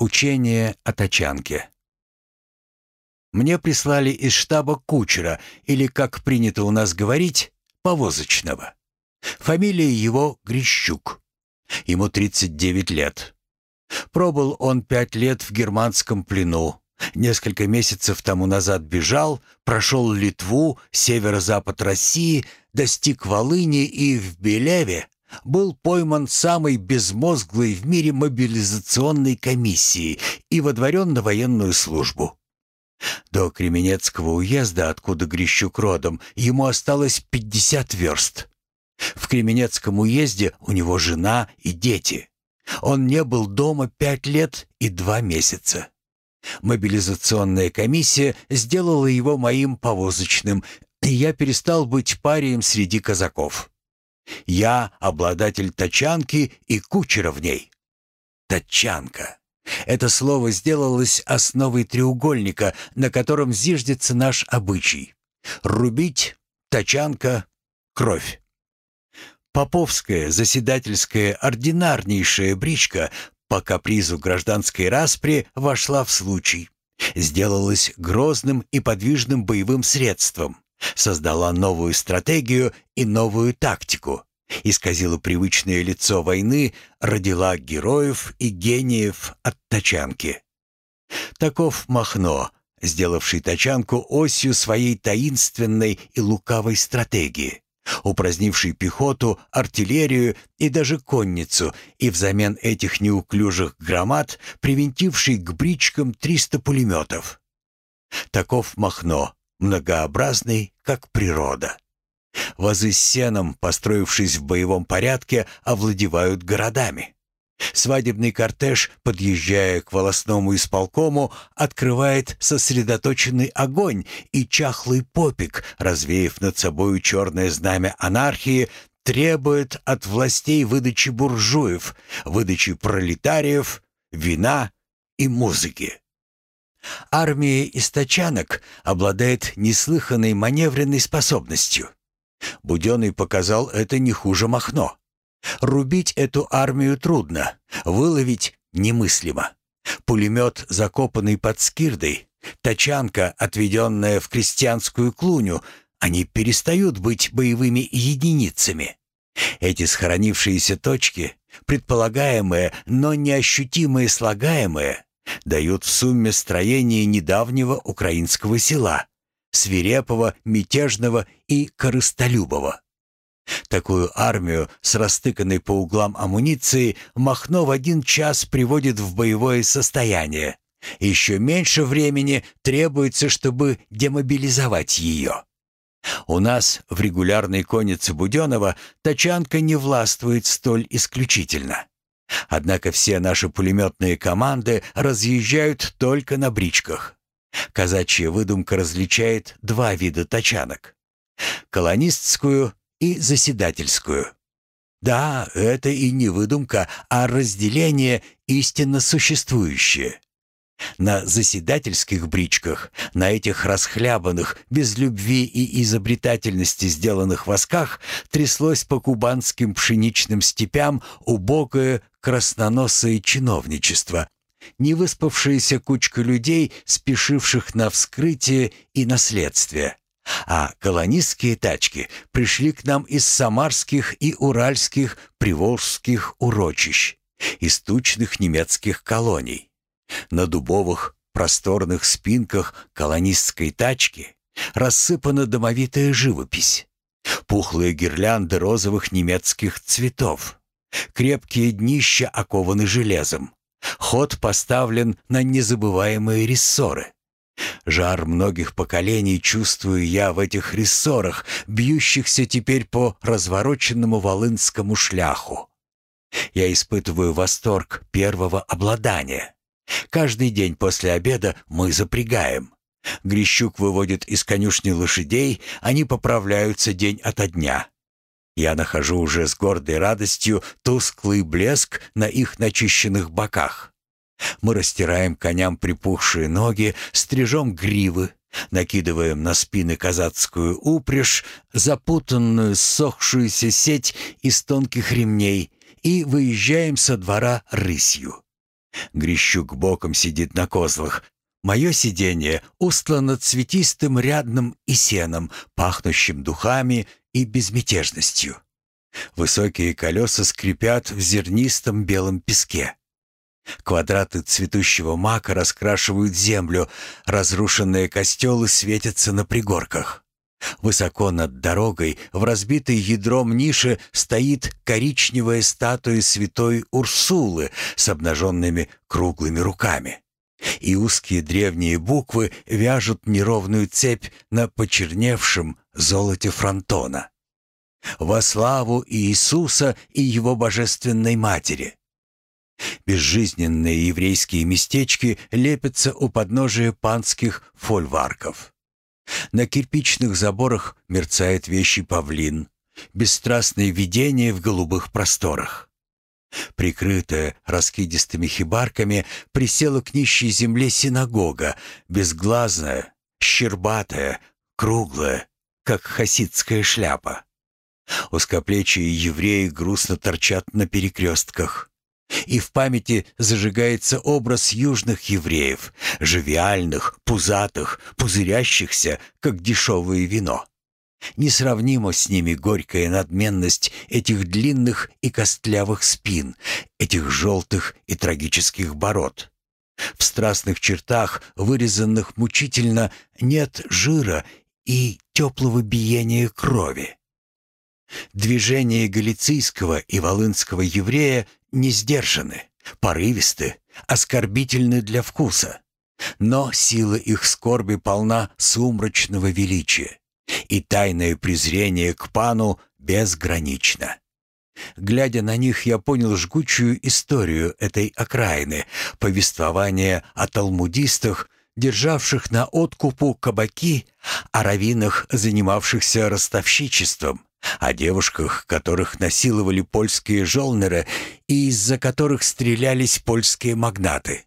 Учение о тачанке. Мне прислали из штаба кучера, или, как принято у нас говорить, повозочного. Фамилия его Грищук. Ему 39 лет. Пробыл он пять лет в германском плену. Несколько месяцев тому назад бежал, прошел Литву, северо-запад России, достиг Волыни и в Белеве был пойман самой безмозглой в мире мобилизационной комиссией и водворен на военную службу. До Кременецкого уезда, откуда Грищук родом, ему осталось 50 верст. В Кременецком уезде у него жена и дети. Он не был дома пять лет и два месяца. Мобилизационная комиссия сделала его моим повозочным, и я перестал быть парием среди казаков. Я обладатель тачанки и кучера в ней. Тачанка. Это слово сделалось основой треугольника, на котором зиждется наш обычай. Рубить, тачанка, кровь. Поповская, заседательская, ординарнейшая бричка по капризу гражданской распри вошла в случай. Сделалась грозным и подвижным боевым средством создала новую стратегию и новую тактику, исказила привычное лицо войны, родила героев и гениев от тачанки. Таков Махно, сделавший тачанку осью своей таинственной и лукавой стратегии, упразднивший пехоту, артиллерию и даже конницу, и взамен этих неуклюжих громад привинтивший к бричкам 300 пулеметов. Таков Махно, многообразный, как природа. Вазы с сеном, построившись в боевом порядке, овладевают городами. Свадебный кортеж, подъезжая к волосному исполкому, открывает сосредоточенный огонь, и чахлый попик, развеяв над собою черное знамя анархии, требует от властей выдачи буржуев, выдачи пролетариев, вина и музыки. Армия источанок обладает неслыханной маневренной способностью. Буденный показал это не хуже Махно. Рубить эту армию трудно, выловить немыслимо. Пулемет, закопанный под скирдой, тачанка, отведенная в крестьянскую клуню, они перестают быть боевыми единицами. Эти схоронившиеся точки, предполагаемые, но неощутимые слагаемые, дают в сумме строение недавнего украинского села, свирепого, мятежного и корыстолюбого. Такую армию с растыканной по углам амуницией Махно в один час приводит в боевое состояние. Еще меньше времени требуется, чтобы демобилизовать ее. У нас в регулярной коннице Буденова тачанка не властвует столь исключительно. Однако все наши пулеметные команды разъезжают только на бричках. Казачья выдумка различает два вида тачанок. Колонистскую и заседательскую. Да, это и не выдумка, а разделение истинно существующее. На заседательских бричках, на этих расхлябанных, без любви и изобретательности сделанных восках тряслось по кубанским пшеничным степям убогое красноносое чиновничество, невыспавшаяся кучка людей, спешивших на вскрытие и наследствие. А колонистские тачки пришли к нам из самарских и уральских приволжских урочищ, из тучных немецких колоний. На дубовых просторных спинках колонистской тачки рассыпана домовитая живопись. Пухлые гирлянды розовых немецких цветов. Крепкие днища окованы железом. Ход поставлен на незабываемые рессоры. Жар многих поколений чувствую я в этих рессорах, бьющихся теперь по развороченному волынскому шляху. Я испытываю восторг первого обладания. Каждый день после обеда мы запрягаем. Грищук выводит из конюшни лошадей, они поправляются день ото дня. Я нахожу уже с гордой радостью тусклый блеск на их начищенных боках. Мы растираем коням припухшие ноги, стрижем гривы, накидываем на спины казацкую упряжь, запутанную ссохшуюся сеть из тонких ремней и выезжаем со двора рысью. Грищук боком сидит на козлах. Мое сиденье устлано цветистым рядным и сеном, пахнущим духами и безмятежностью. Высокие колеса скрипят в зернистом белом песке. Квадраты цветущего мака раскрашивают землю, разрушенные костелы светятся на пригорках. Высоко над дорогой, в разбитой ядром нише, стоит коричневая статуя святой Урсулы с обнаженными круглыми руками. И узкие древние буквы вяжут неровную цепь на почерневшем золоте фронтона. «Во славу Иисуса и Его Божественной Матери!» Безжизненные еврейские местечки лепятся у подножия панских фольварков. На кирпичных заборах мерцает вещий павлин, бесстрастное видение в голубых просторах. Прикрытая раскидистыми хибарками, присела к нищей земле синагога, безглазная, щербатая, круглая, как хасидская шляпа. Узкоплечие евреи грустно торчат на перекрестках. И в памяти зажигается образ южных евреев, живиальных, пузатых, пузырящихся, как дешевое вино. Несравнимо с ними горькая надменность этих длинных и костлявых спин, этих желтых и трагических бород. В страстных чертах, вырезанных мучительно, нет жира и теплого биения крови. Движения галицийского и волынского еврея не сдержаны, порывисты, оскорбительны для вкуса. Но сила их скорби полна сумрачного величия, и тайное презрение к пану безгранично. Глядя на них, я понял жгучую историю этой окраины, повествование о талмудистах, державших на откупу кабаки, о раввинах, занимавшихся ростовщичеством, о девушках, которых насиловали польские жолнеры и из-за которых стрелялись польские магнаты.